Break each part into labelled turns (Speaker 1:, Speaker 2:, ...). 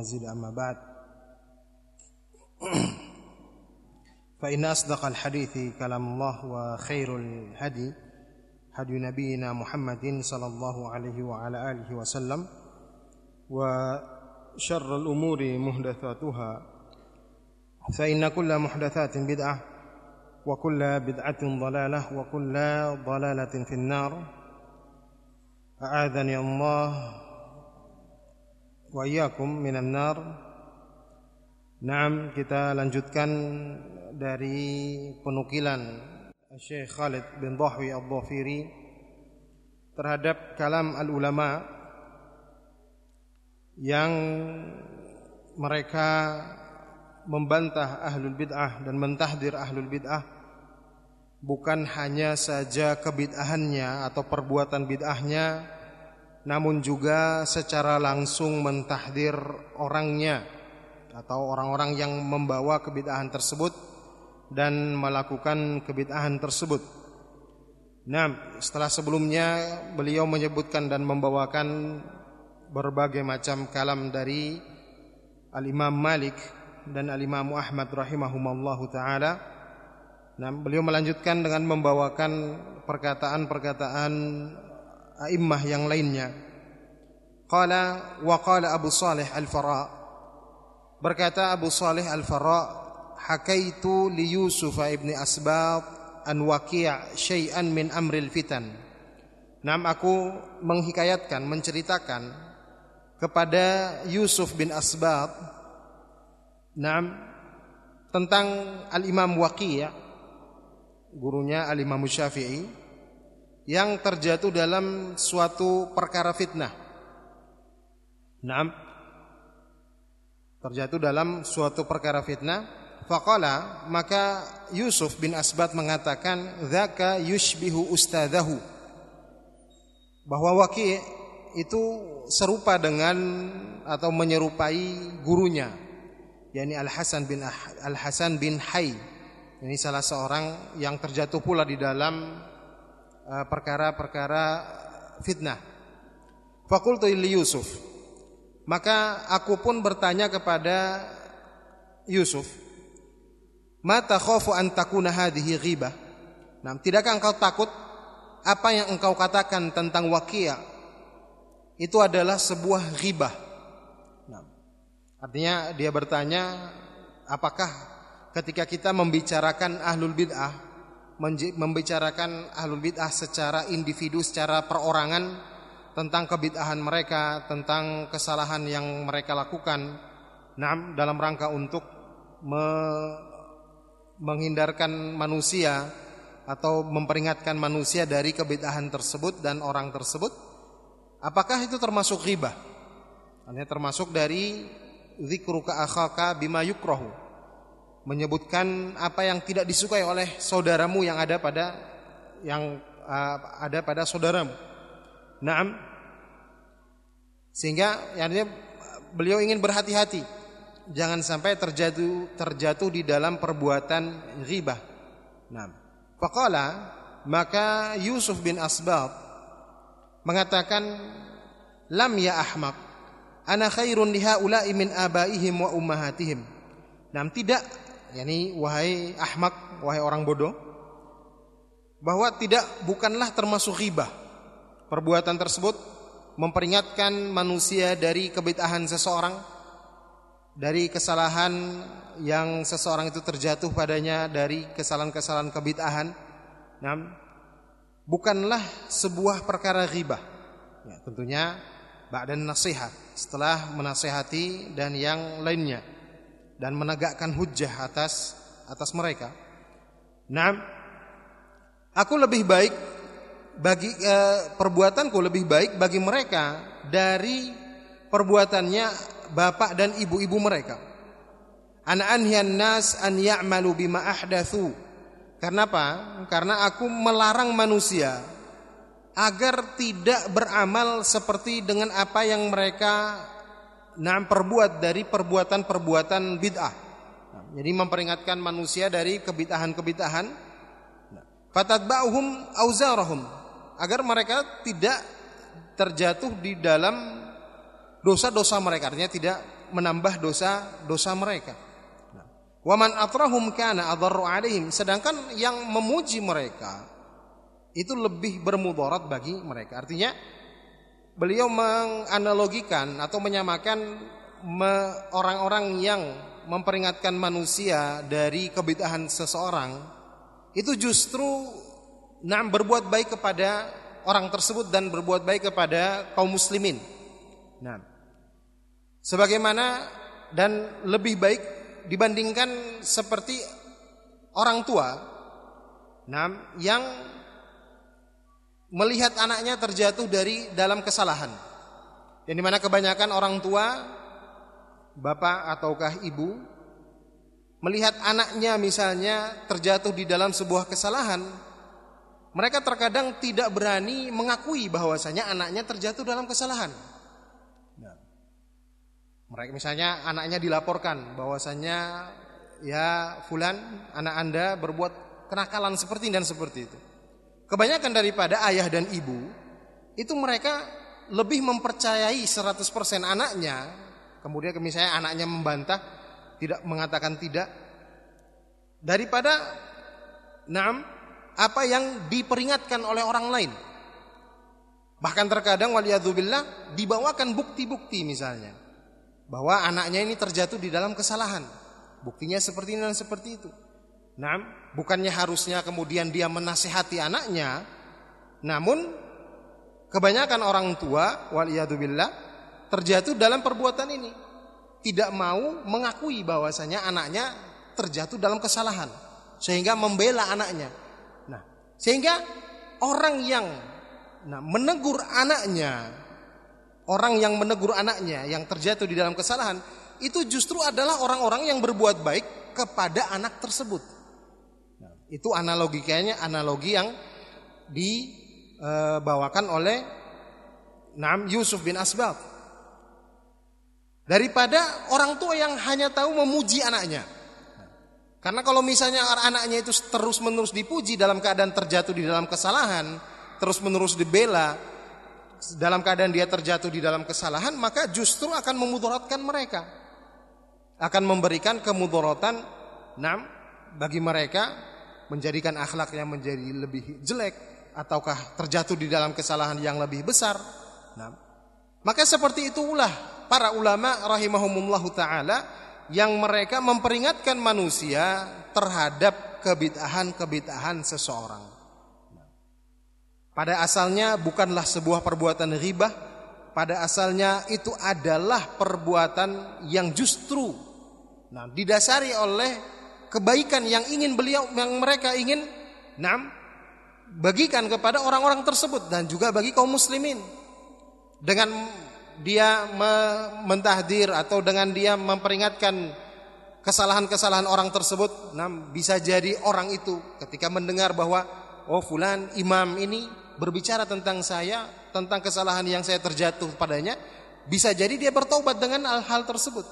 Speaker 1: مزيد أما بعد. فإن أصدق الحديث كلام الله وخير الهدي هدي نبينا محمد صلى الله عليه وعلى آله وسلم وشر الأمور محدثاتها. فإن كل محدثات بدعة وكل بدعة ضلالة وكل ضلالة في النار. أعاذني الله wa iyyakum minan nar. Naam, kita lanjutkan dari penukilan Syekh Khalid bin Dhahwi Al-Dhafiri terhadap kalam al-ulama yang mereka membantah ahlul bid'ah dan mentahdir ahlul bid'ah bukan hanya saja kebid'ahannya atau perbuatan bid'ahnya namun juga secara langsung mentahdir orangnya atau orang-orang yang membawa kebid'ahan tersebut dan melakukan kebid'ahan tersebut. Nah, setelah sebelumnya beliau menyebutkan dan membawakan berbagai macam kalam dari Al-Imam Malik dan Al-Imam Ahmad rahimahumallahu taala. Nah, beliau melanjutkan dengan membawakan perkataan-perkataan a'immah yang lainnya. Qala wa qala Abu Salih Al-Fara berkata Abu Salih Al-Fara hakaitu li Yusuf ibn Asbab an waqi' syai'an min amril fitan. Nam aku menghikayatkan, menceritakan kepada Yusuf bin Asbab nam tentang Al-Imam Waqi' gurunya Al-Imam Syafi'i yang terjatuh dalam suatu perkara fitnah. Naam. Terjatuh dalam suatu perkara fitnah. Faqala maka Yusuf bin Asbat mengatakan dzaka yushbihu ustadzahu. Bahwa Waqi itu serupa dengan atau menyerupai gurunya yakni Al Hasan bin Al Hasan bin Hay. Ini salah seorang yang terjatuh pula di dalam perkara-perkara fitnah. Fakultu li Yusuf. Maka aku pun bertanya kepada Yusuf, "Mata khafu an takuna hadhihi ghibah?" Nah, tidakkah engkau takut apa yang engkau katakan tentang Waqia' itu adalah sebuah ghibah? Nah, artinya dia bertanya, apakah ketika kita membicarakan ahlul bid'ah membicarakan ahlul bid'ah secara individu, secara perorangan tentang kebid'ahan mereka, tentang kesalahan yang mereka lakukan. Nah, dalam rangka untuk me menghindarkan manusia atau memperingatkan manusia dari kebid'ahan tersebut dan orang tersebut. Apakah itu termasuk ghibah? Artinya termasuk dari zikruka akhaka bima yukrahu menyebutkan apa yang tidak disukai oleh saudaramu yang ada pada yang uh, ada pada saudaramu. Naam. Sehingga artinya beliau ingin berhati-hati jangan sampai terjatuh terjatuh di dalam perbuatan ghibah. Naam. Faqala maka Yusuf bin Asbab mengatakan lam ya ahmak ana khairun lihaula'i min abaihim wa ummahatihim. Nam tidak yakni wahai ahmak, wahai orang bodoh, bahwa tidak bukanlah termasuk ghibah. Perbuatan tersebut memperingatkan manusia dari kebid'ahan seseorang, dari kesalahan yang seseorang itu terjatuh padanya dari kesalahan-kesalahan kebid'ahan. Nah, bukanlah sebuah perkara ghibah. Ya, tentunya ba'dan nasihat, setelah menasehati dan yang lainnya dan menegakkan hujah atas atas mereka. Nah, aku lebih baik bagi eh, perbuatanku lebih baik bagi mereka dari perbuatannya bapak dan ibu-ibu mereka. Ana anhian nas an ya'malu bima ahdathu. Karena apa? Karena aku melarang manusia agar tidak beramal seperti dengan apa yang mereka nah perbuat dari perbuatan-perbuatan bid'ah. Jadi memperingatkan manusia dari kebid'ahan-kebid'ahan. Fatatba'uhum auzarahum agar mereka tidak terjatuh di dalam dosa-dosa mereka artinya tidak menambah dosa-dosa mereka. Waman atrahum kana adarru alaihim. Sedangkan yang memuji mereka itu lebih bermudarat bagi mereka. Artinya beliau menganalogikan atau menyamakan orang-orang yang memperingatkan manusia dari kebid'ahan seseorang itu justru nah berbuat baik kepada orang tersebut dan berbuat baik kepada kaum muslimin. Nah, sebagaimana dan lebih baik dibandingkan seperti orang tua nah, yang melihat anaknya terjatuh dari dalam kesalahan. Yang di mana kebanyakan orang tua, bapak ataukah ibu, melihat anaknya misalnya terjatuh di dalam sebuah kesalahan, mereka terkadang tidak berani mengakui bahwasanya anaknya terjatuh dalam kesalahan. Mereka misalnya anaknya dilaporkan bahwasanya ya fulan anak Anda berbuat kenakalan seperti dan seperti itu. Kebanyakan daripada ayah dan ibu itu mereka lebih mempercayai 100% anaknya, kemudian misalnya anaknya membantah, tidak mengatakan tidak daripada enam apa yang diperingatkan oleh orang lain. Bahkan terkadang waliyadzubillah dibawakan bukti-bukti misalnya bahwa anaknya ini terjatuh di dalam kesalahan. Buktinya seperti ini dan seperti itu. Nah, bukannya harusnya kemudian dia menasihati anaknya, namun kebanyakan orang tua waliyadzubillah terjatuh dalam perbuatan ini. Tidak mau mengakui bahwasanya anaknya terjatuh dalam kesalahan sehingga membela anaknya. Nah, sehingga orang yang nah, menegur anaknya orang yang menegur anaknya yang terjatuh di dalam kesalahan itu justru adalah orang-orang yang berbuat baik kepada anak tersebut. Itu analogikanya analogi yang dibawakan oleh Nam Yusuf bin Asbab. Daripada orang tua yang hanya tahu memuji anaknya. Karena kalau misalnya anaknya itu terus-menerus dipuji dalam keadaan terjatuh di dalam kesalahan, terus-menerus dibela, dalam keadaan dia terjatuh di dalam kesalahan maka justru akan memudaratkan mereka akan memberikan kemudorotan enam bagi mereka menjadikan akhlaknya menjadi lebih jelek ataukah terjatuh di dalam kesalahan yang lebih besar. Nah, maka seperti itulah para ulama rahimahumullahu taala yang mereka memperingatkan manusia terhadap kebid'ahan-kebid'ahan seseorang. Pada asalnya bukanlah sebuah perbuatan ribah, pada asalnya itu adalah perbuatan yang justru nah didasari oleh kebaikan yang ingin beliau yang mereka ingin nah bagikan kepada orang-orang tersebut dan juga bagi kaum muslimin dengan dia mentahdir atau dengan dia memperingatkan kesalahan-kesalahan orang tersebut nah bisa jadi orang itu ketika mendengar bahwa oh fulan imam ini berbicara tentang saya, tentang kesalahan yang saya terjatuh padanya, bisa jadi dia bertobat dengan hal-hal tersebut.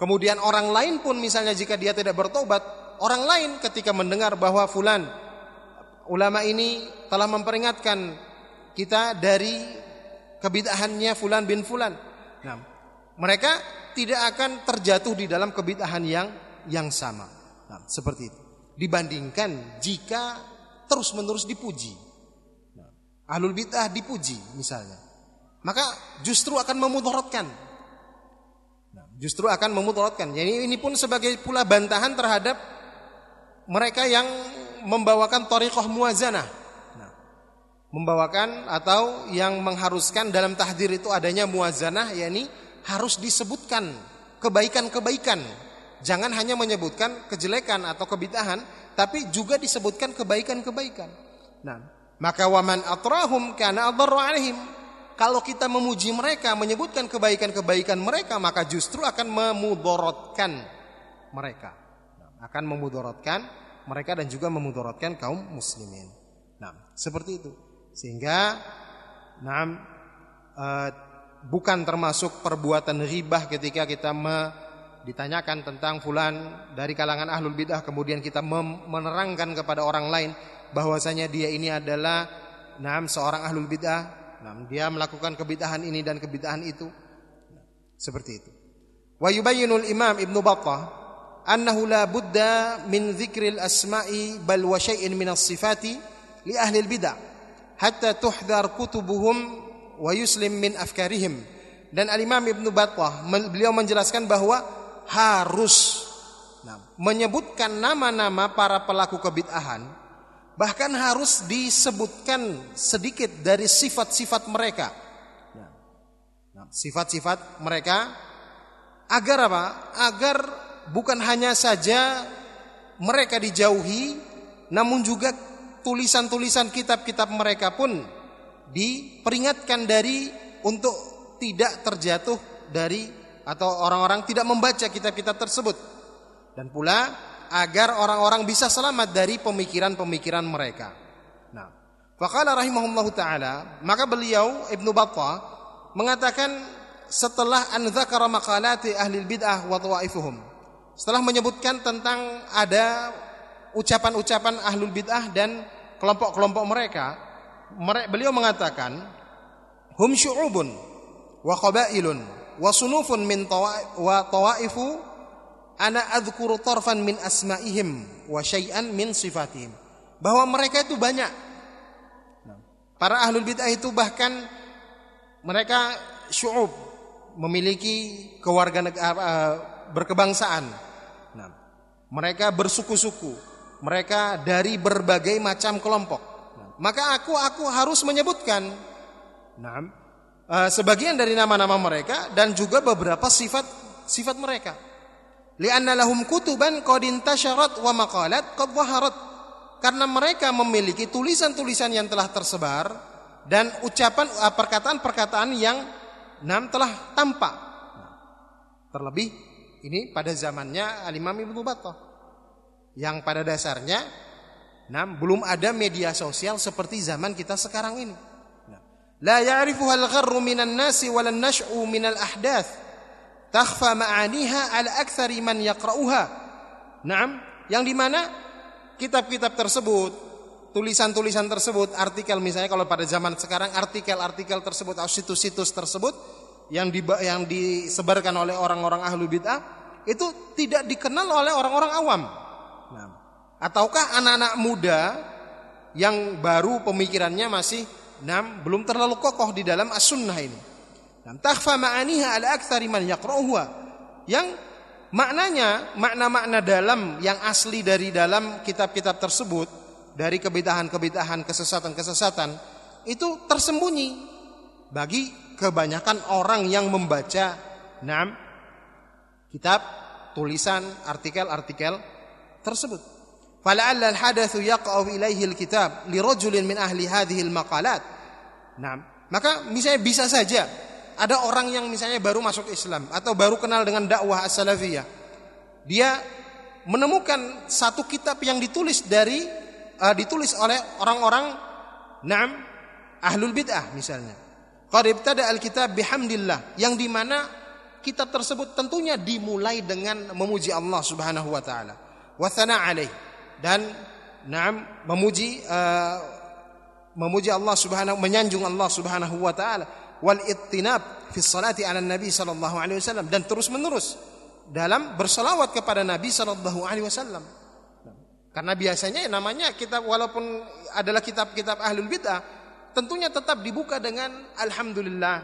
Speaker 1: Kemudian orang lain pun misalnya jika dia tidak bertobat, orang lain ketika mendengar bahwa fulan ulama ini telah memperingatkan kita dari kebid'ahannya fulan bin fulan. Nah, mereka tidak akan terjatuh di dalam kebid'ahan yang yang sama. Nah, seperti itu. Dibandingkan jika terus-menerus dipuji. Ahlul bid'ah dipuji misalnya. Maka justru akan memudaratkan. Justru akan memudaratkan. Jadi ini pun sebagai pula bantahan terhadap mereka yang membawakan tariqah muazanah. Nah, membawakan atau yang mengharuskan dalam tahdir itu adanya muazanah yakni harus disebutkan kebaikan-kebaikan. Jangan hanya menyebutkan kejelekan atau kebid'ahan, tapi juga disebutkan kebaikan-kebaikan. Nah, maka waman atrahum kana adarru alaihim. Kalau kita memuji mereka, menyebutkan kebaikan-kebaikan mereka, maka justru akan memudorotkan mereka. Akan memudorotkan mereka dan juga memudorotkan kaum muslimin. Nah, seperti itu. Sehingga nah, e, bukan termasuk perbuatan ribah ketika kita me, ditanyakan tentang fulan dari kalangan ahlul bidah kemudian kita menerangkan kepada orang lain bahwasanya dia ini adalah nam seorang ahlul bidah, nam dia melakukan kebidahan ini dan kebidahan itu. seperti itu. Wa yubayyinu al-Imam Ibn Battah annahu la budda min dzikri al-asma'i bal wa syai'in min as-sifati li ahli al-bid'ah hatta tuhdhar kutubuhum wa yuslim min afkarihim. Dan Al-Imam Ibn Battah beliau menjelaskan bahwa harus nah, menyebutkan nama-nama para pelaku kebid'ahan bahkan harus disebutkan sedikit dari sifat-sifat mereka. Nah, sifat-sifat mereka agar apa? Agar bukan hanya saja mereka dijauhi namun juga tulisan-tulisan kitab-kitab mereka pun diperingatkan dari untuk tidak terjatuh dari atau orang-orang tidak membaca kitab-kitab tersebut dan pula agar orang-orang bisa selamat dari pemikiran-pemikiran mereka. Nah, faqala rahimahullahu taala, maka beliau Ibnu Battah mengatakan setelah an dzakara maqalati ahli bid'ah wa tawaifuhum. Setelah menyebutkan tentang ada ucapan-ucapan ahlul bid'ah dan kelompok-kelompok mereka, beliau mengatakan hum syu'ubun wa qabailun wa sunufun min wa tawaifu ana adzkuru tarfan min asma'ihim wa syai'an min sifatihim. Bahwa mereka itu banyak. Para ahlul bid'ah itu bahkan mereka syu'ub memiliki uh, berkebangsaan. Nah, mereka bersuku-suku, mereka dari berbagai macam kelompok. Maka aku aku harus menyebutkan nah, uh, sebagian dari nama-nama mereka dan juga beberapa sifat sifat mereka lianna lahum kutuban qad intasharat wa maqalat qad dhaharat karena mereka memiliki tulisan-tulisan yang telah tersebar dan ucapan eh, perkataan-perkataan yang nam telah tampak. Terlebih ini pada zamannya Al-Imam Ibnu Battah. Yang pada dasarnya nam belum ada media sosial seperti zaman kita sekarang ini. La ya'rifuha al-gharru minan nasi wal nash'u minal ahdath takhfa ma'aniha ala aktsari man yaqra'uha. Naam, yang di mana kitab-kitab tersebut, tulisan-tulisan tersebut, artikel misalnya kalau pada zaman sekarang artikel-artikel tersebut atau situs-situs tersebut yang di, yang disebarkan oleh orang-orang ahlu bid'ah itu tidak dikenal oleh orang-orang awam. Nah, ataukah anak-anak muda yang baru pemikirannya masih nam belum terlalu kokoh di dalam as-sunnah ini. Dan takhfa ma'aniha ala aktsari man yaqra'uha. Yang maknanya, makna-makna dalam yang asli dari dalam kitab-kitab tersebut dari kebidahan-kebidahan, kesesatan-kesesatan itu tersembunyi bagi kebanyakan orang yang membaca enam kitab, tulisan, artikel-artikel tersebut. Fala'alla al-hadatsu yaqa'u ilaihi al-kitab li rajulin min ahli hadhihi al-maqalat. Maka misalnya bisa saja ada orang yang misalnya baru masuk Islam atau baru kenal dengan dakwah as-salafiyah. Dia menemukan satu kitab yang ditulis dari uh, ditulis oleh orang-orang na'am ahlul bid'ah misalnya. Qad ibtada al-kitab bihamdillah yang di mana kitab tersebut tentunya dimulai dengan memuji Allah Subhanahu wa taala wa alaih dan na'am memuji uh, memuji Allah Subhanahu menyanjung Allah Subhanahu wa taala wal ittinab fi salati ala Nabi sallallahu alaihi wasallam dan terus menerus dalam berselawat kepada Nabi sallallahu alaihi wasallam. Karena biasanya namanya kitab walaupun adalah kitab-kitab ahlul bid'ah tentunya tetap dibuka dengan alhamdulillah.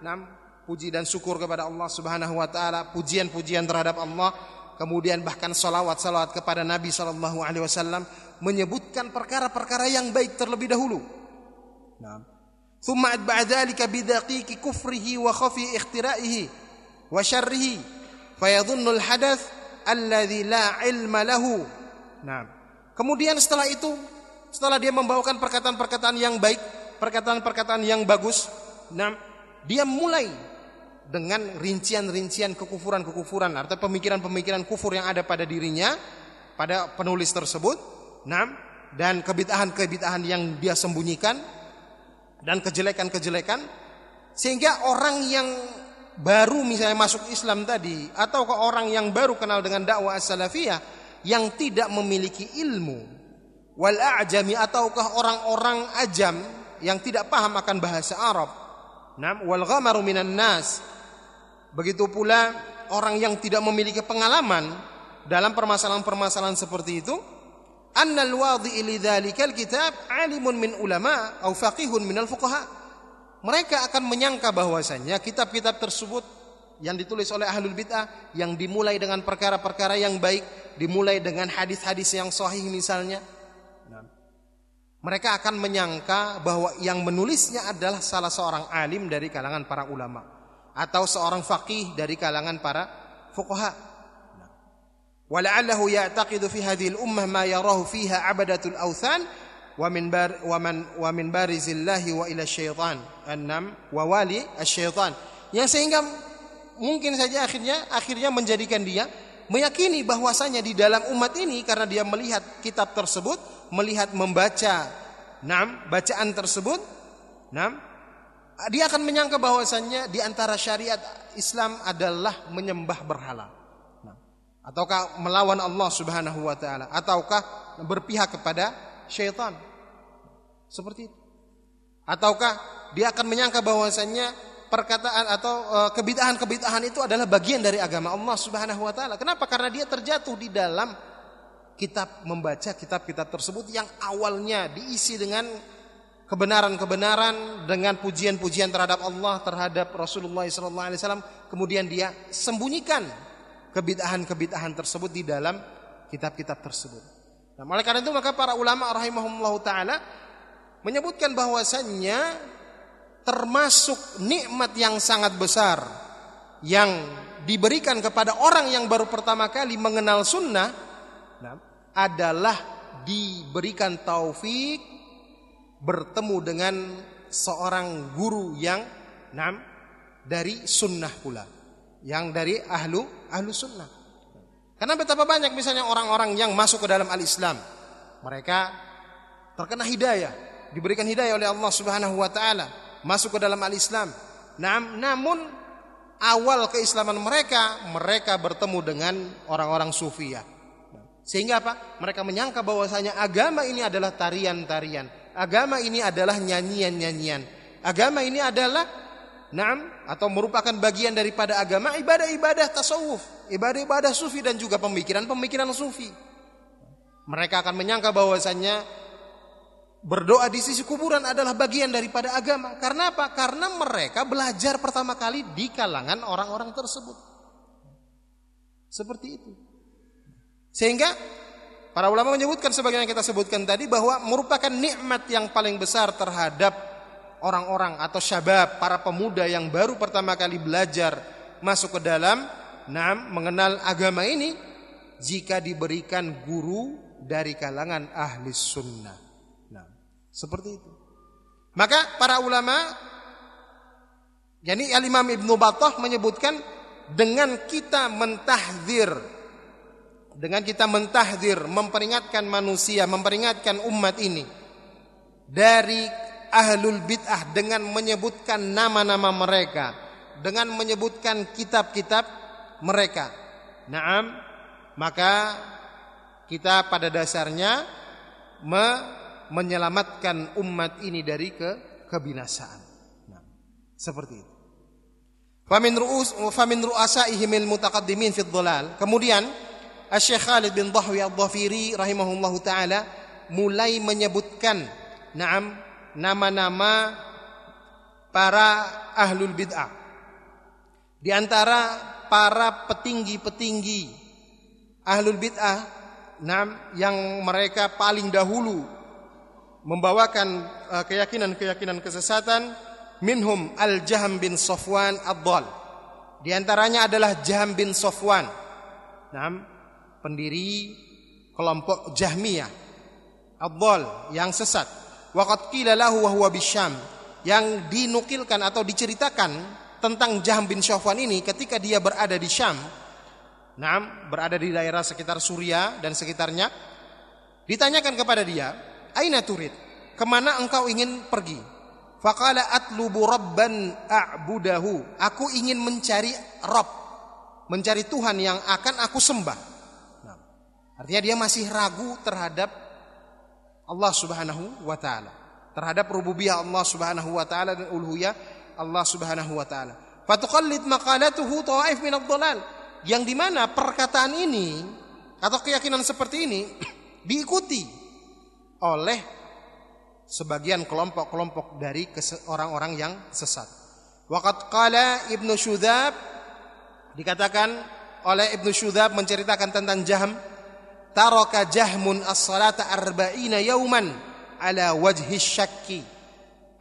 Speaker 1: Nam, puji dan syukur kepada Allah Subhanahu wa taala, pujian-pujian terhadap Allah, kemudian bahkan salawat-salawat kepada Nabi sallallahu alaihi wasallam menyebutkan perkara-perkara yang baik terlebih dahulu. Nah, ثم أتبع ذلك بدقيق كفره وخفي اخترائه وشره فيظن الحدث الذي لا علم له nah kemudian setelah itu setelah dia membawakan perkataan-perkataan yang baik perkataan-perkataan yang bagus nah dia mulai dengan rincian-rincian kekufuran-kekufuran atau pemikiran-pemikiran kufur yang ada pada dirinya pada penulis tersebut nah dan kebitahan-kebitahan yang dia sembunyikan dan kejelekan-kejelekan sehingga orang yang baru misalnya masuk Islam tadi atau ke orang yang baru kenal dengan dakwah as-salafiyah yang tidak memiliki ilmu wal a'jami ataukah orang-orang ajam yang tidak paham akan bahasa Arab. Nam wal ghamaru minan nas. Begitu pula orang yang tidak memiliki pengalaman dalam permasalahan-permasalahan seperti itu, annal wadhi'i lidzalikal kitab alimun min ulama atau faqihun minal fuqaha. Mereka akan menyangka bahwasanya kitab-kitab tersebut yang ditulis oleh ahlul bid'ah yang dimulai dengan perkara-perkara yang baik, dimulai dengan hadis-hadis yang sahih misalnya. Mereka akan menyangka bahwa yang menulisnya adalah salah seorang alim dari kalangan para ulama atau seorang faqih dari kalangan para fuqaha. ولعله يعتقد في هذه الأمة ما يراه فيها عبدة الأوثان ومن بار ومن ومن بارز الله وإلى الشيطان النم ووالي الشيطان yang sehingga mungkin saja akhirnya akhirnya menjadikan dia meyakini bahwasanya di dalam umat ini karena dia melihat kitab tersebut, melihat membaca enam bacaan tersebut, enam dia akan menyangka bahwasanya di antara syariat Islam adalah menyembah berhala ataukah melawan Allah Subhanahu wa taala? Ataukah berpihak kepada syaitan? Seperti itu. Ataukah dia akan menyangka bahwasanya perkataan atau uh, kebid'ahan-kebid'ahan itu adalah bagian dari agama Allah Subhanahu wa taala? Kenapa? Karena dia terjatuh di dalam kitab membaca kitab-kitab tersebut yang awalnya diisi dengan kebenaran-kebenaran dengan pujian-pujian terhadap Allah terhadap Rasulullah SAW kemudian dia sembunyikan kebid'ahan-kebid'ahan tersebut di dalam kitab-kitab tersebut. Nah, oleh karena itu maka para ulama rahimahumullah taala menyebutkan bahwasannya termasuk nikmat yang sangat besar yang diberikan kepada orang yang baru pertama kali mengenal sunnah nah, adalah diberikan taufik bertemu dengan seorang guru yang nah, dari sunnah pula yang dari ahlu ahlu sunnah. Karena betapa banyak misalnya orang-orang yang masuk ke dalam al-Islam, mereka terkena hidayah, diberikan hidayah oleh Allah Subhanahu wa taala, masuk ke dalam al-Islam. Nam, namun awal keislaman mereka, mereka bertemu dengan orang-orang sufi. Sehingga apa? Mereka menyangka bahwasanya agama ini adalah tarian-tarian. Agama ini adalah nyanyian-nyanyian. Agama ini adalah Naam atau merupakan bagian daripada agama ibadah-ibadah tasawuf, ibadah-ibadah sufi dan juga pemikiran-pemikiran sufi. Mereka akan menyangka bahwasannya berdoa di sisi kuburan adalah bagian daripada agama. Karena apa? Karena mereka belajar pertama kali di kalangan orang-orang tersebut. Seperti itu. Sehingga para ulama menyebutkan sebagaimana kita sebutkan tadi bahwa merupakan nikmat yang paling besar terhadap orang-orang atau syabab, para pemuda yang baru pertama kali belajar masuk ke dalam nam mengenal agama ini jika diberikan guru dari kalangan ahli sunnah. Nah, seperti itu. Maka para ulama yakni Al-Imam Ibnu Battah menyebutkan dengan kita mentahdir dengan kita mentahdir memperingatkan manusia, memperingatkan umat ini dari ahlul bid'ah dengan menyebutkan nama-nama mereka, dengan menyebutkan kitab-kitab mereka. Naam, maka kita pada dasarnya me menyelamatkan umat ini dari ke kebinasaan. Nah, seperti itu. Famin ru'us famin ru'asaihimil mutaqaddimin fi dhalal. Kemudian Asy-Syaikh Khalid bin Dhahwi Ad-Dhafiri rahimahullahu taala mulai menyebutkan Naam nama-nama para ahlul bid'ah. Di antara para petinggi-petinggi ahlul bid'ah yang mereka paling dahulu membawakan uh, keyakinan-keyakinan kesesatan minhum al-Jaham bin Sofwan ad-Dhal. Di antaranya adalah Jaham bin Sofwan. Nam, pendiri kelompok Jahmiyah. Ad-Dhal yang sesat. Waqad qila lahu wa huwa yang dinukilkan atau diceritakan tentang Jaham bin Syafwan ini ketika dia berada di Syam. Naam, berada di daerah sekitar Suria dan sekitarnya. Ditanyakan kepada dia, "Aina turid?" Ke mana engkau ingin pergi? Faqala atlubu rabban a'budahu. Aku ingin mencari Rob, mencari Tuhan yang akan aku sembah. Nah, artinya dia masih ragu terhadap Allah Subhanahu wa taala. Terhadap rububiyah Allah Subhanahu wa taala dan uluhiyah Allah Subhanahu wa taala. Fatuqallid maqalatuhu tawaif min ad-dhalal. yang di mana perkataan ini atau keyakinan seperti ini diikuti oleh sebagian kelompok-kelompok dari orang-orang yang sesat. Waqat qala Ibnu Syudzab dikatakan oleh Ibnu Syudzab menceritakan tentang Jahm taraka Jahmun as-salata arba'ina yauman ala wajhi syakki.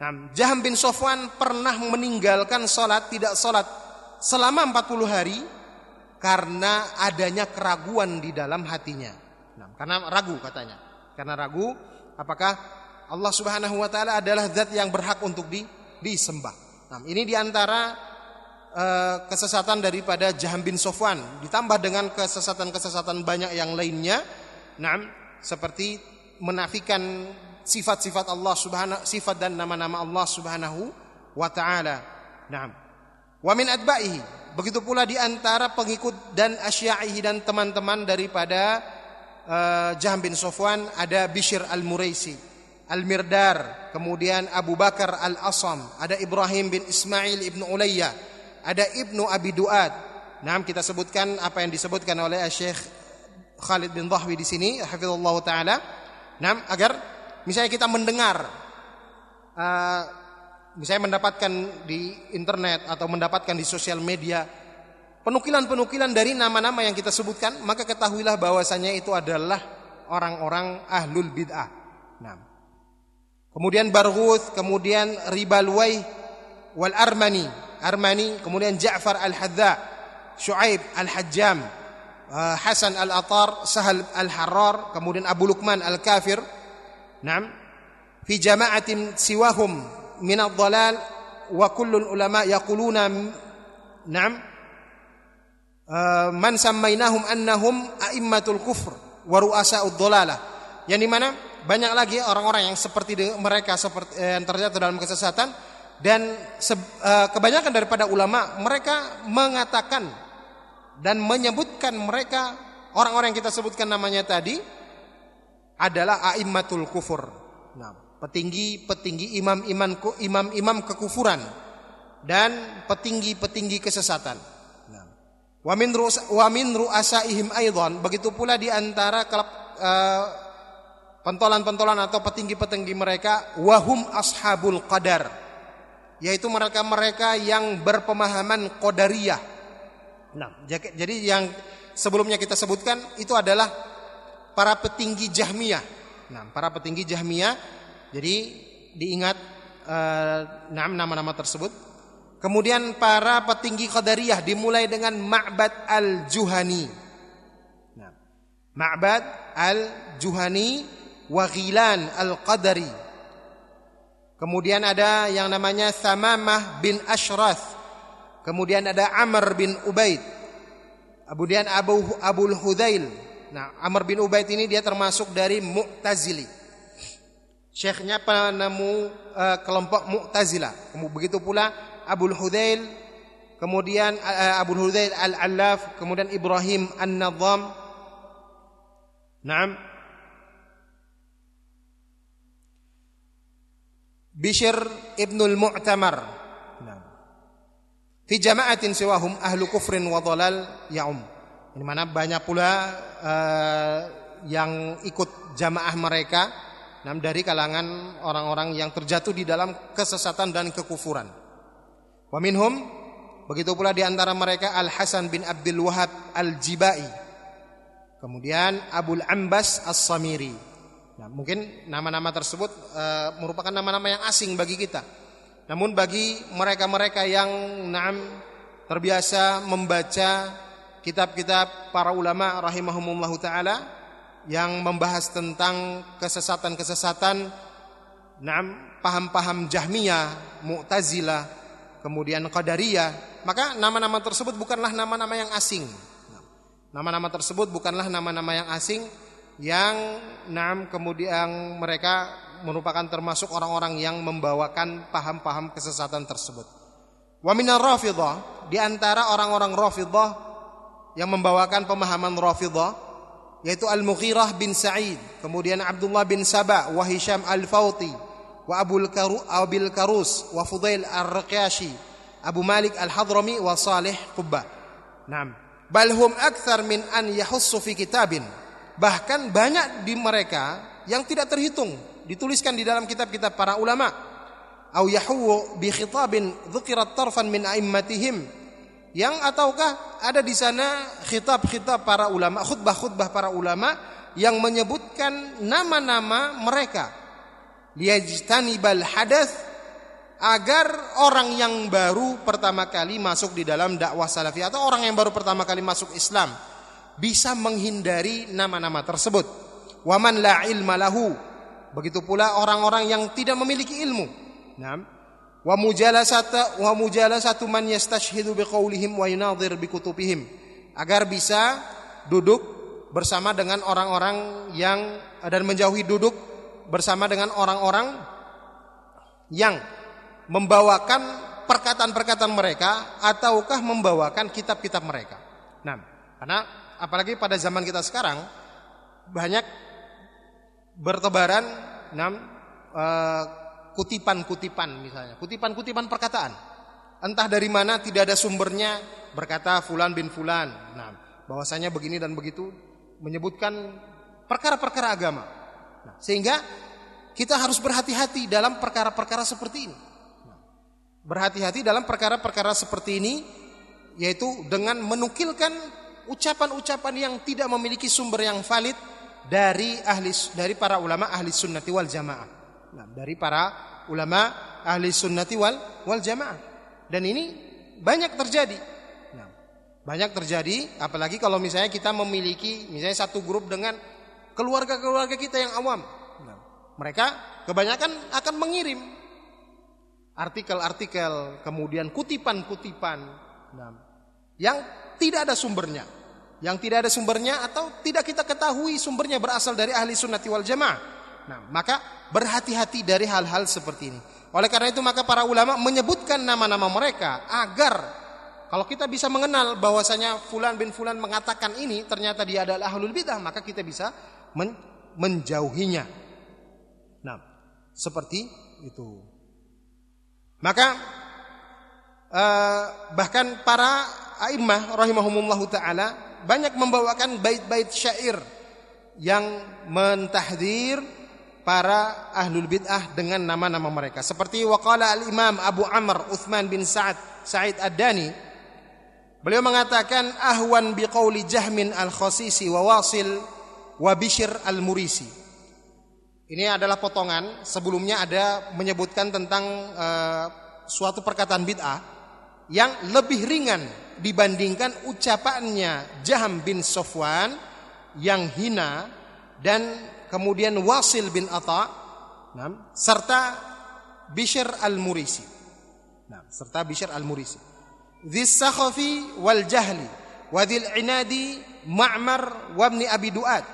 Speaker 1: Nah, Jahm bin Sofwan pernah meninggalkan salat tidak salat selama 40 hari karena adanya keraguan di dalam hatinya. Nah, karena ragu katanya. Karena ragu apakah Allah Subhanahu wa taala adalah zat yang berhak untuk di, disembah. Nah, ini di antara uh, kesesatan daripada Jaham bin Sofwan ditambah dengan kesesatan-kesesatan banyak yang lainnya. Nah, seperti menafikan sifat-sifat Allah Subhanahu sifat dan nama-nama Allah Subhanahu wa taala. Nah, wa min adba'ihi begitu pula di antara pengikut dan asya'ihi dan teman-teman daripada uh, Jaham bin Sofwan ada Bishr al-Muraisi Al-Mirdar, kemudian Abu Bakar Al-Asam, ada Ibrahim bin Ismail ibnu Ulayya, ada Ibnu Abi Duad. Nah, kita sebutkan apa yang disebutkan oleh Syekh Khalid bin Dhahwi di sini, hafizallahu taala. Nah, agar misalnya kita mendengar uh, misalnya mendapatkan di internet atau mendapatkan di sosial media penukilan-penukilan dari nama-nama yang kita sebutkan, maka ketahuilah bahwasanya itu adalah orang-orang ahlul bid'ah. Nah, kemudian Barghuth, kemudian Ribalwai wal Armani, Armani, kemudian Ja'far al-Hadza, Shu'aib al-Hajjam, uh, Hasan al-Atar, Sahal al-Harrar, kemudian Abu Lukman al-Kafir. Naam. Fi jama'atin siwahum min ad-dhalal wa kullu ulama yaquluna Naam. Uh, man sammainahum annahum a'immatul kufr wa ru'asa'ud dhalalah. Yang di mana banyak lagi orang-orang yang seperti mereka seperti eh, yang terjatuh dalam kesesatan dan eh, kebanyakan daripada ulama mereka mengatakan dan menyebutkan mereka orang-orang yang kita sebutkan namanya tadi adalah aimmatul kufur. Nah, petinggi-petinggi imam-imam imam-imam kekufuran dan petinggi-petinggi kesesatan. Nah, wa min wa ru'asaihim aidan begitu pula di antara uh, pentolan-pentolan atau petinggi-petinggi mereka wahum ashabul qadar yaitu mereka-mereka yang berpemahaman qadariyah. Nah, jadi yang sebelumnya kita sebutkan itu adalah para petinggi Jahmiyah. Nah, para petinggi Jahmiyah jadi diingat uh, nama-nama tersebut. Kemudian para petinggi Qadariyah dimulai dengan Ma'bad al-Juhani. Nah, Ma'bad al-Juhani wa Ghilan Al-Qadari. Kemudian ada yang namanya Samamah bin Ashrath. Kemudian ada Amr bin Ubaid. Kemudian Abu Abul Hudail. Nah, Amr bin Ubaid ini dia termasuk dari Mu'tazili. Syekhnya penemu uh, kelompok Mu'tazilah. Begitu pula Abul Hudail, kemudian uh, Abul Hudail Al-Allaf, kemudian Ibrahim An-Nadham. Naam. Bishr ibnul Mu'tamar. Nah. Fi jama'atin siwahum ahlu kufrin wa dhalal ya'um. Ini mana banyak pula uh, yang ikut jamaah mereka nam dari kalangan orang-orang yang terjatuh di dalam kesesatan dan kekufuran. Wa minhum begitu pula di antara mereka Al Hasan bin Abdul Wahab Al Jibai. Kemudian Abul Ambas As-Samiri. Nah, mungkin nama-nama tersebut uh, merupakan nama-nama yang asing bagi kita. Namun bagi mereka-mereka yang naam terbiasa membaca kitab-kitab para ulama rahimahumullahu taala yang membahas tentang kesesatan-kesesatan naam paham-paham Jahmiyah, Mu'tazilah, kemudian Qadariyah, maka nama-nama tersebut bukanlah nama-nama yang asing. Nama-nama tersebut bukanlah nama-nama yang asing yang enam kemudian mereka merupakan termasuk orang-orang yang membawakan paham-paham kesesatan tersebut. Wa minar Rafidhah di antara orang-orang Rafidhah yang membawakan pemahaman Rafidhah yaitu Al-Mughirah bin Sa'id, kemudian Abdullah bin Saba, wa Hisham Al-Fauti, wa Abul Karu, Abil Karus, wa Fudail Ar-Raqyashi, Abu Malik Al-Hadrami wa Salih Qubbah. Naam. balhum akthar min an yahussu fi kitabin. Bahkan banyak di mereka yang tidak terhitung dituliskan di dalam kitab-kitab para ulama. Au yahu bi khitabin dzukirat tarfan min aimmatihim. Yang ataukah ada di sana khitab-khitab para ulama, khutbah-khutbah para ulama yang menyebutkan nama-nama mereka. Liyajtanibal hadath agar orang yang baru pertama kali masuk di dalam dakwah salafi atau orang yang baru pertama kali masuk Islam bisa menghindari nama-nama tersebut. Waman la ilma lahu. Begitu pula orang-orang yang tidak memiliki ilmu. Nah, wa mujalasata wa mujalasatu man yastashhidu biqaulihim wa yunadhir bikutubihim agar bisa duduk bersama dengan orang-orang yang dan menjauhi duduk bersama dengan orang-orang yang membawakan perkataan-perkataan mereka ataukah membawakan kitab-kitab mereka. Nah, karena apalagi pada zaman kita sekarang banyak bertebaran enam uh, kutipan-kutipan misalnya, kutipan-kutipan perkataan. Entah dari mana tidak ada sumbernya berkata fulan bin fulan. Nah, bahwasanya begini dan begitu menyebutkan perkara-perkara agama. Nah, sehingga kita harus berhati-hati dalam perkara-perkara seperti ini. Nah, berhati-hati dalam perkara-perkara seperti ini yaitu dengan menukilkan ucapan-ucapan yang tidak memiliki sumber yang valid dari ahli dari para ulama ahli sunnati wal jamaah. Nah, dari para ulama ahli sunnati wal wal jamaah. Dan ini banyak terjadi. Nah, banyak terjadi apalagi kalau misalnya kita memiliki misalnya satu grup dengan keluarga-keluarga kita yang awam. Nah, mereka kebanyakan akan mengirim artikel-artikel, kemudian kutipan-kutipan nah, yang tidak ada sumbernya yang tidak ada sumbernya atau tidak kita ketahui sumbernya berasal dari ahli sunnati wal jamaah. Nah, maka berhati-hati dari hal-hal seperti ini. Oleh karena itu maka para ulama menyebutkan nama-nama mereka agar kalau kita bisa mengenal bahwasanya fulan bin fulan mengatakan ini ternyata dia adalah ahlul bidah maka kita bisa men menjauhinya. Nah, seperti itu. Maka uh, bahkan para a'immah rahimahumullahu taala banyak membawakan bait-bait syair yang mentahdir para ahlul bid'ah dengan nama-nama mereka. Seperti waqala al-Imam Abu Amr Uthman bin Sa'ad Sa'id Ad-Dani beliau mengatakan ahwan biqauli Jahmin al-Khasisi wa Wasil wa Bishr al-Murisi. Ini adalah potongan sebelumnya ada menyebutkan tentang uh, suatu perkataan bid'ah yang lebih ringan dibandingkan ucapannya Jaham bin Sofwan yang hina dan kemudian Wasil bin Atta serta Bishr al-Murisi. Serta Bishr al-Murisi. Dhis sakhafi wal jahli wadil inadi Ma'mar wabni Abi Duat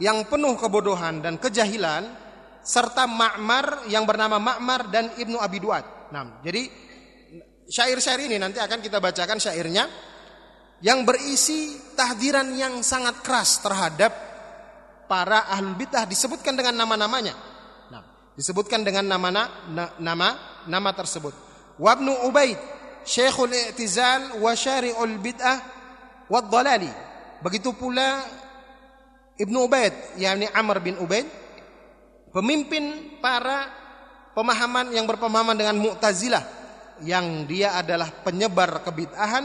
Speaker 1: yang penuh kebodohan dan kejahilan serta Ma'mar yang bernama Ma'mar dan Ibnu Abi Duat. Nah, jadi syair-syair ini nanti akan kita bacakan syairnya yang berisi tahdiran yang sangat keras terhadap para ahlul bidah disebutkan dengan nama-namanya. Nah, disebutkan dengan nama nama nama tersebut. Wabnu Ubaid, Syekhul I'tizal wa Syari'ul Bid'ah wa Dhalali. Begitu pula Ibnu Ubaid, yakni Amr bin Ubaid, pemimpin para pemahaman yang berpemahaman dengan Mu'tazilah yang dia adalah penyebar kebid'ahan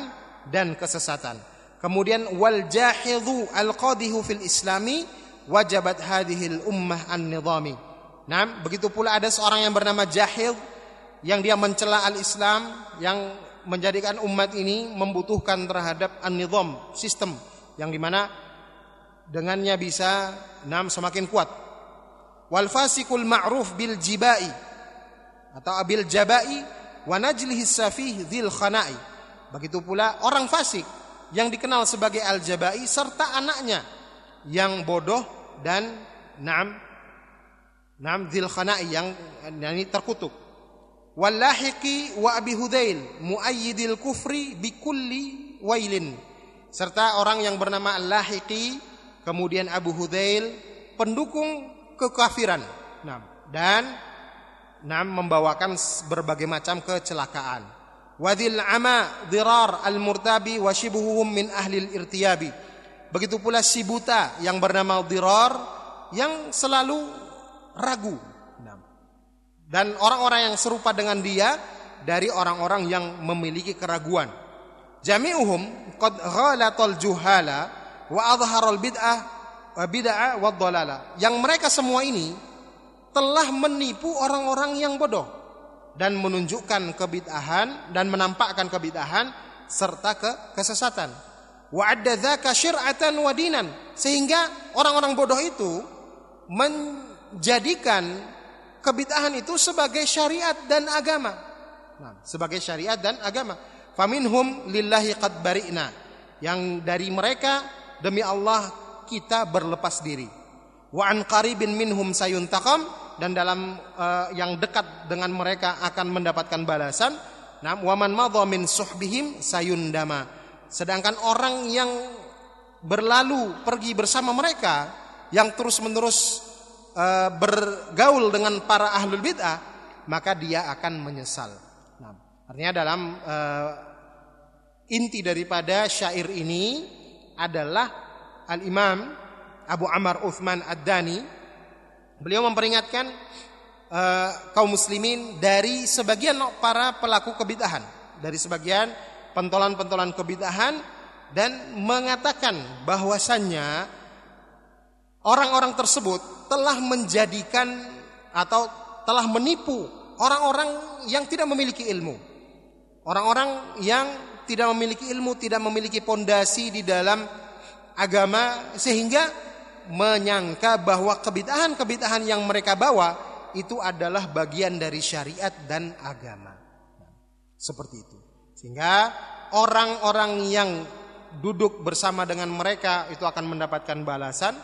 Speaker 1: dan kesesatan. Kemudian wal jahidhu al qadihu fil islami wajabat hadhil ummah an nizami. Nah, begitu pula ada seorang yang bernama Jahil yang dia mencela al-Islam yang menjadikan umat ini membutuhkan terhadap an-nizam, sistem yang di mana dengannya bisa nam semakin kuat. Wal fasikul ma'ruf bil jibai atau abil jabai wa najlihi safih dzil khana'i. Begitu pula orang fasik yang dikenal sebagai al-jabai serta anaknya yang bodoh dan na'am na'am dzil khana'i yang ini terkutuk. Wallahiqi wa abi hudail muayyidil kufri bikulli wailin serta orang yang bernama Al-Lahiqi kemudian Abu Hudail pendukung kekafiran. Nah, dan nah, membawakan berbagai macam kecelakaan. Wadil ama dirar al-murtabi wa shibuhum min ahli al-irtiyabi. Begitu pula si buta yang bernama dirar yang selalu ragu. Dan orang-orang yang serupa dengan dia dari orang-orang yang memiliki keraguan. Jami'uhum qad ghalatal juhala wa adharal bid'ah wa bid'ah wa dhalala. Yang mereka semua ini telah menipu orang-orang yang bodoh dan menunjukkan kebid'ahan dan menampakkan kebid'ahan serta ke kesesatan. Wa adda dzaka syir'atan wa dinan sehingga orang-orang bodoh itu menjadikan kebid'ahan itu sebagai syariat dan agama. Nah, sebagai syariat dan agama. Faminhum lillahi qad bari'na. Yang dari mereka demi Allah kita berlepas diri. Wa an qaribin minhum sayuntaqam dan dalam uh, yang dekat dengan mereka akan mendapatkan balasan. Nah, waman madha suhbihim sayundama. Sedangkan orang yang berlalu pergi bersama mereka yang terus-menerus uh, bergaul dengan para ahlul bid'ah, maka dia akan menyesal. Nah, artinya dalam uh, inti daripada syair ini adalah Al-Imam Abu Amr Uthman Ad-Dani beliau memperingatkan uh, kaum muslimin dari sebagian para pelaku kebid'ahan, dari sebagian pentolan-pentolan kebid'ahan dan mengatakan bahwasannya orang-orang tersebut telah menjadikan atau telah menipu orang-orang yang tidak memiliki ilmu. Orang-orang yang tidak memiliki ilmu, tidak memiliki pondasi di dalam agama sehingga menyangka bahwa kebid'ahan-kebid'ahan yang mereka bawa itu adalah bagian dari syariat dan agama. Seperti itu. Sehingga orang-orang yang duduk bersama dengan mereka itu akan mendapatkan balasan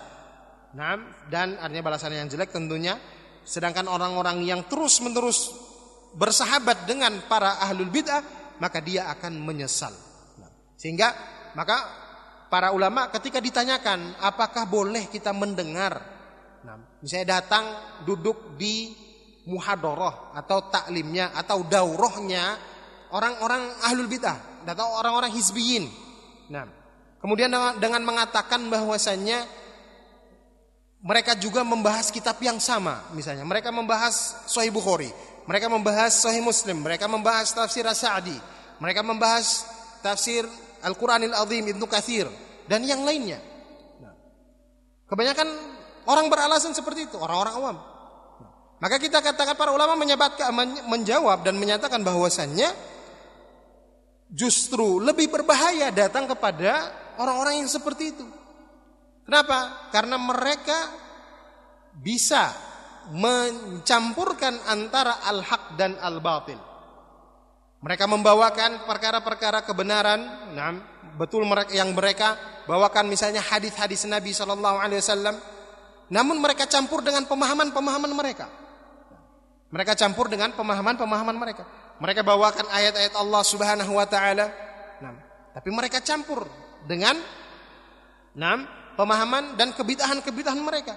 Speaker 1: Nah, dan artinya balasan yang jelek tentunya. Sedangkan orang-orang yang terus-menerus bersahabat dengan para ahlul bid'ah, maka dia akan menyesal. Sehingga maka para ulama ketika ditanyakan apakah boleh kita mendengar, nah, misalnya datang duduk di muhadoroh atau taklimnya atau daurahnya orang-orang ahlul bid'ah atau orang-orang hizbiyin. Nah, kemudian dengan mengatakan bahwasannya mereka juga membahas kitab yang sama misalnya mereka membahas Sahih Bukhari mereka membahas Sahih Muslim mereka membahas tafsir As-Sa'di mereka membahas tafsir Al-Qur'anil Azim Ibnu Katsir dan yang lainnya. Nah, kebanyakan orang beralasan seperti itu orang-orang awam. Nah, maka kita katakan para ulama menyebatkan menjawab dan menyatakan bahwasannya justru lebih berbahaya datang kepada orang-orang yang seperti itu. Kenapa? Karena mereka bisa mencampurkan antara al-haq dan al-batil. Mereka membawakan perkara-perkara kebenaran, nah, betul mereka yang mereka bawakan misalnya hadis-hadis Nabi Shallallahu Alaihi Wasallam, namun mereka campur dengan pemahaman-pemahaman mereka. Mereka campur dengan pemahaman-pemahaman mereka. Mereka bawakan ayat-ayat Allah Subhanahu Wa Taala, nah, tapi mereka campur dengan nah, pemahaman dan kebitahan-kebitahan mereka.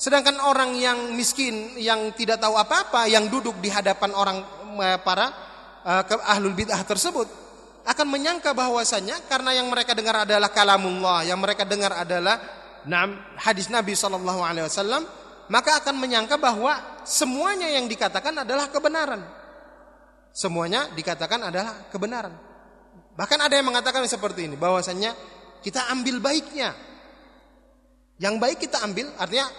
Speaker 1: Sedangkan orang yang miskin yang tidak tahu apa-apa yang duduk di hadapan orang eh, para uh, ahlul bid'ah tersebut akan menyangka bahwasanya karena yang mereka dengar adalah kalamullah, yang mereka dengar adalah hadis Nabi wasallam, maka akan menyangka bahwa semuanya yang dikatakan adalah kebenaran. Semuanya dikatakan adalah kebenaran. Bahkan ada yang mengatakan seperti ini, bahwasanya kita ambil baiknya, yang baik kita ambil artinya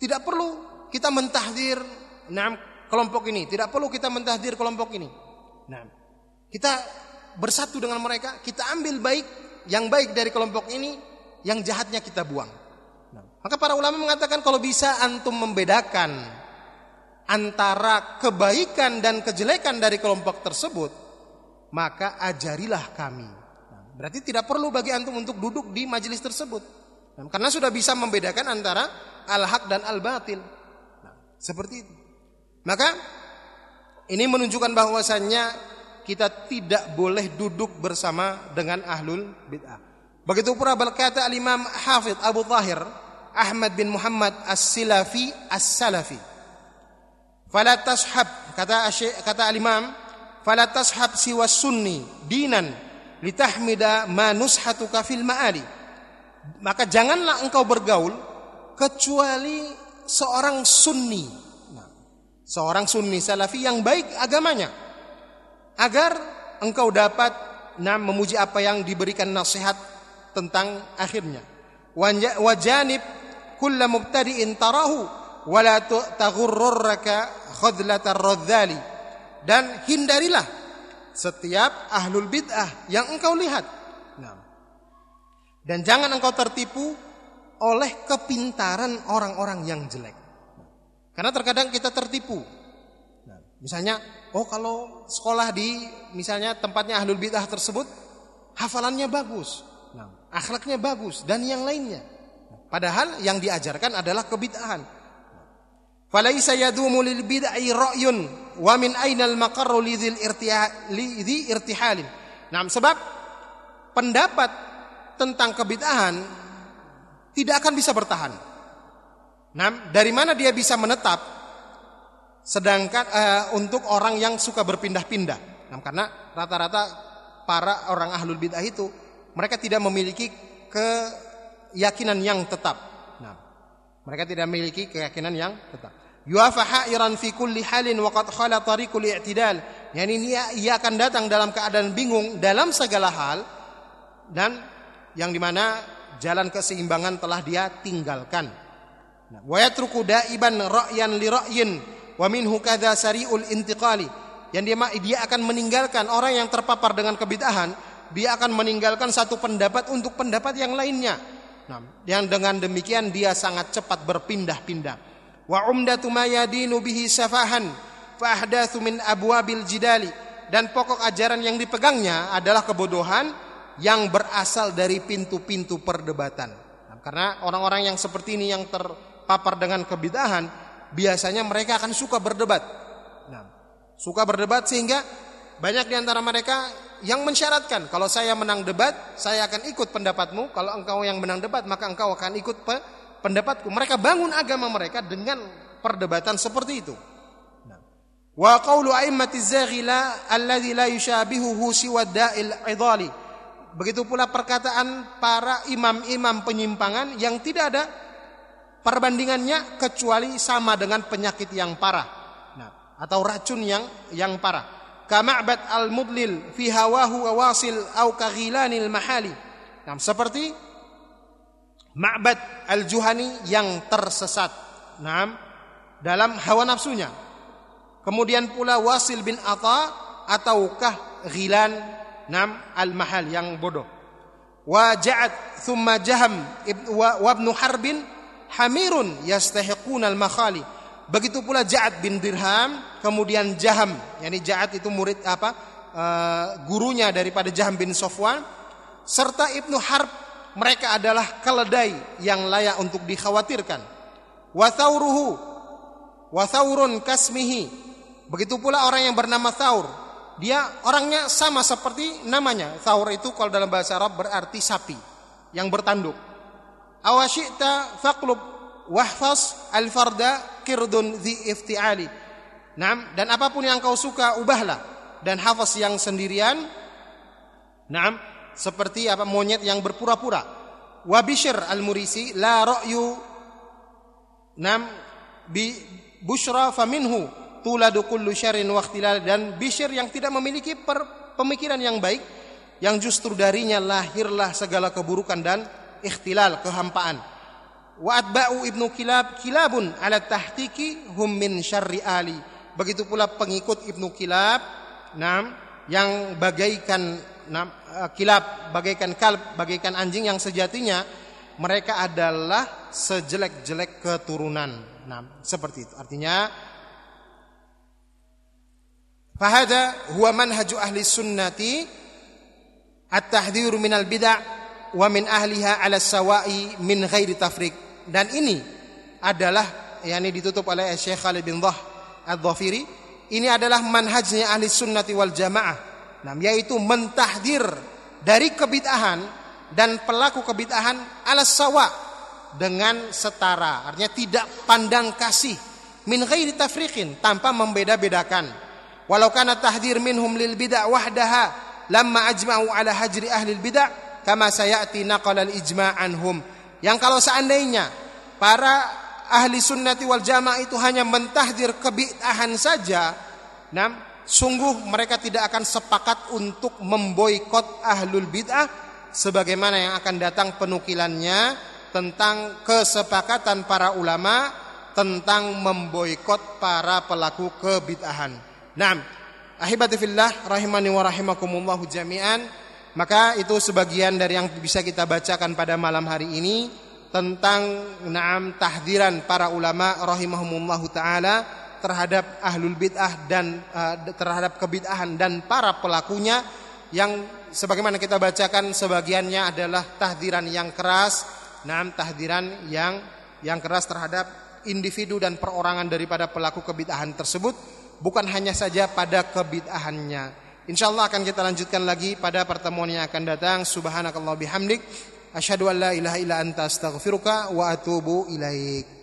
Speaker 1: tidak perlu kita mentahdir kelompok ini, tidak perlu kita mentahdir kelompok ini. Nah, kita bersatu dengan mereka, kita ambil baik yang baik dari kelompok ini, yang jahatnya kita buang. Nah, maka para ulama mengatakan kalau bisa antum membedakan antara kebaikan dan kejelekan dari kelompok tersebut, maka ajarilah kami. Nah, berarti tidak perlu bagi antum untuk duduk di majelis tersebut. Karena sudah bisa membedakan antara al-haq dan al-batil. Nah, seperti itu. Maka ini menunjukkan bahwasannya kita tidak boleh duduk bersama dengan ahlul bid'ah. Begitu pula berkata al-Imam Hafidh Abu Tahir Ahmad bin Muhammad As-Silafi As-Salafi. Fala tashab kata kata al-Imam fala tashab siwa sunni dinan litahmida ma nushatuka fil ma'ali maka janganlah engkau bergaul kecuali seorang sunni seorang sunni salafi yang baik agamanya agar engkau dapat nah, memuji apa yang diberikan nasihat tentang akhirnya wajanib kulla mubtadi'in tarahu wala taghurrurraka khadlatar radzali dan hindarilah setiap ahlul bid'ah yang engkau lihat. Dan jangan engkau tertipu oleh kepintaran orang-orang yang jelek. Karena terkadang kita tertipu. Nah, misalnya, oh kalau sekolah di misalnya tempatnya ahlul bid'ah tersebut, hafalannya bagus, nah, akhlaknya bagus dan yang lainnya. Padahal yang diajarkan adalah kebid'ahan. Falaisa yadumu lil bid'ai ra'yun wa ainal maqarru lidzil irtihali irtihalin. Nah, sebab pendapat tentang kebid'ahan tidak akan bisa bertahan. Nah, dari mana dia bisa menetap? Sedangkan uh, untuk orang yang suka berpindah-pindah. Nah, karena rata-rata para orang ahlul bid'ah itu mereka tidak memiliki keyakinan yang tetap. Nah, mereka tidak memiliki keyakinan yang tetap. Yuafa ha'iran fi kulli halin wa qad khala tariqul i'tidal. Yani ia, ia akan datang dalam keadaan bingung dalam segala hal dan yang di mana jalan keseimbangan telah dia tinggalkan. Nah, wa da'iban ra'yan li ra'yin wa minhu kadza sari'ul intiqali. Yang dia dia akan meninggalkan orang yang terpapar dengan kebid'ahan, dia akan meninggalkan satu pendapat untuk pendapat yang lainnya. Nah, yang dengan demikian dia sangat cepat berpindah-pindah wa umdatu ma yadinu bihi safahan fa min abwabil jidali dan pokok ajaran yang dipegangnya adalah kebodohan yang berasal dari pintu-pintu perdebatan. Nah, karena orang-orang yang seperti ini yang terpapar dengan kebidahan, biasanya mereka akan suka berdebat. Nah, suka berdebat sehingga banyak di antara mereka yang mensyaratkan kalau saya menang debat, saya akan ikut pendapatmu. Kalau engkau yang menang debat, maka engkau akan ikut pendapatku. Mereka bangun agama mereka dengan perdebatan seperti itu. Nah. Wa qawlu a'immatiz zaghila alladhi la yushabihuhu siwa da'il idali. Begitu pula perkataan para imam-imam penyimpangan yang tidak ada perbandingannya kecuali sama dengan penyakit yang parah. Nah, atau racun yang yang parah. Kama'bad al-mudlil fi hawahu wasil au kaghilanil mahali. Nah, seperti Ma'bad al-Juhani yang tersesat. Nah, dalam hawa nafsunya. Kemudian pula Wasil bin Atha ataukah Ghilan nam al-Mahal yang bodoh. Wa Ja'ad thumma Jaham wa ibnu Harbin hamirun yastahiqun al-makhali. Begitu pula Ja'ad bin Dirham, kemudian Jaham, yakni Ja'ad itu murid apa? Uh, gurunya daripada Jaham bin Sofwan serta Ibnu Harb mereka adalah keledai yang layak untuk dikhawatirkan. Wathauruhu wathaurun kasmihi. Begitu pula orang yang bernama Thaur. Dia orangnya sama seperti namanya. Thaur itu kalau dalam bahasa Arab berarti sapi yang bertanduk. Awasyita faqlub wahfaz al-farda kirdun zi iftiali. Nah, dan apa pun yang kau suka ubahlah dan hafaz yang sendirian. Nah, seperti apa monyet yang berpura-pura. Wa Bishr al-Murisi la ra'yu nam bi bushra faminhu tuladu kullu syarrin wa dan Bishr yang tidak memiliki per, pemikiran yang baik yang justru darinya lahirlah segala keburukan dan ikhtilal kehampaan. Wa atba'u ibnu kilab kilabun ala tahtiki hum min syarri ali. Begitu pula pengikut ibnu kilab nam yang bagaikan Eh, kilap bagaikan kalb bagaikan anjing yang sejatinya mereka adalah sejelek-jelek keturunan. Nah, seperti itu. Artinya fahada huwa manhaju ahli sunnati at-tahdhir minal bid'ah wa min ahliha 'ala sawai min ghairi tafriq. Dan ini adalah yakni ditutup oleh Syekh Khalid bin Dhah Ad-Dhafiri. Ini adalah manhajnya ahli sunnati wal jamaah Nah, yaitu mentahdir dari kebid'ahan dan pelaku kebid'ahan ala sawa dengan setara. Artinya tidak pandang kasih min ghairi tafriqin tanpa membeda-bedakan. walau kana tahdir minhum lil bid'ah wahdaha lamma ajma'u ala hajri ahli bid'ah kama sayati naqala al ijma' anhum yang kalau seandainya para ahli sunnati wal jamaah itu hanya mentahdir kebid'ahan saja nah sungguh mereka tidak akan sepakat untuk memboikot ahlul bid'ah sebagaimana yang akan datang penukilannya tentang kesepakatan para ulama tentang memboikot para pelaku kebid'ahan. Naam, ahibati fillah rahimani wa rahimakumullah jami'an. Maka itu sebagian dari yang bisa kita bacakan pada malam hari ini tentang naam tahdiran para ulama rahimahumullah taala terhadap ahlul bid'ah dan uh, terhadap kebid'ahan dan para pelakunya yang sebagaimana kita bacakan sebagiannya adalah tahdiran yang keras, naam tahdiran yang yang keras terhadap individu dan perorangan daripada pelaku kebid'ahan tersebut bukan hanya saja pada kebid'ahannya. Insyaallah akan kita lanjutkan lagi pada pertemuan yang akan datang. Subhanakallah bihamdik asyhadu an la ilaha illa anta astaghfiruka wa atubu ilaik.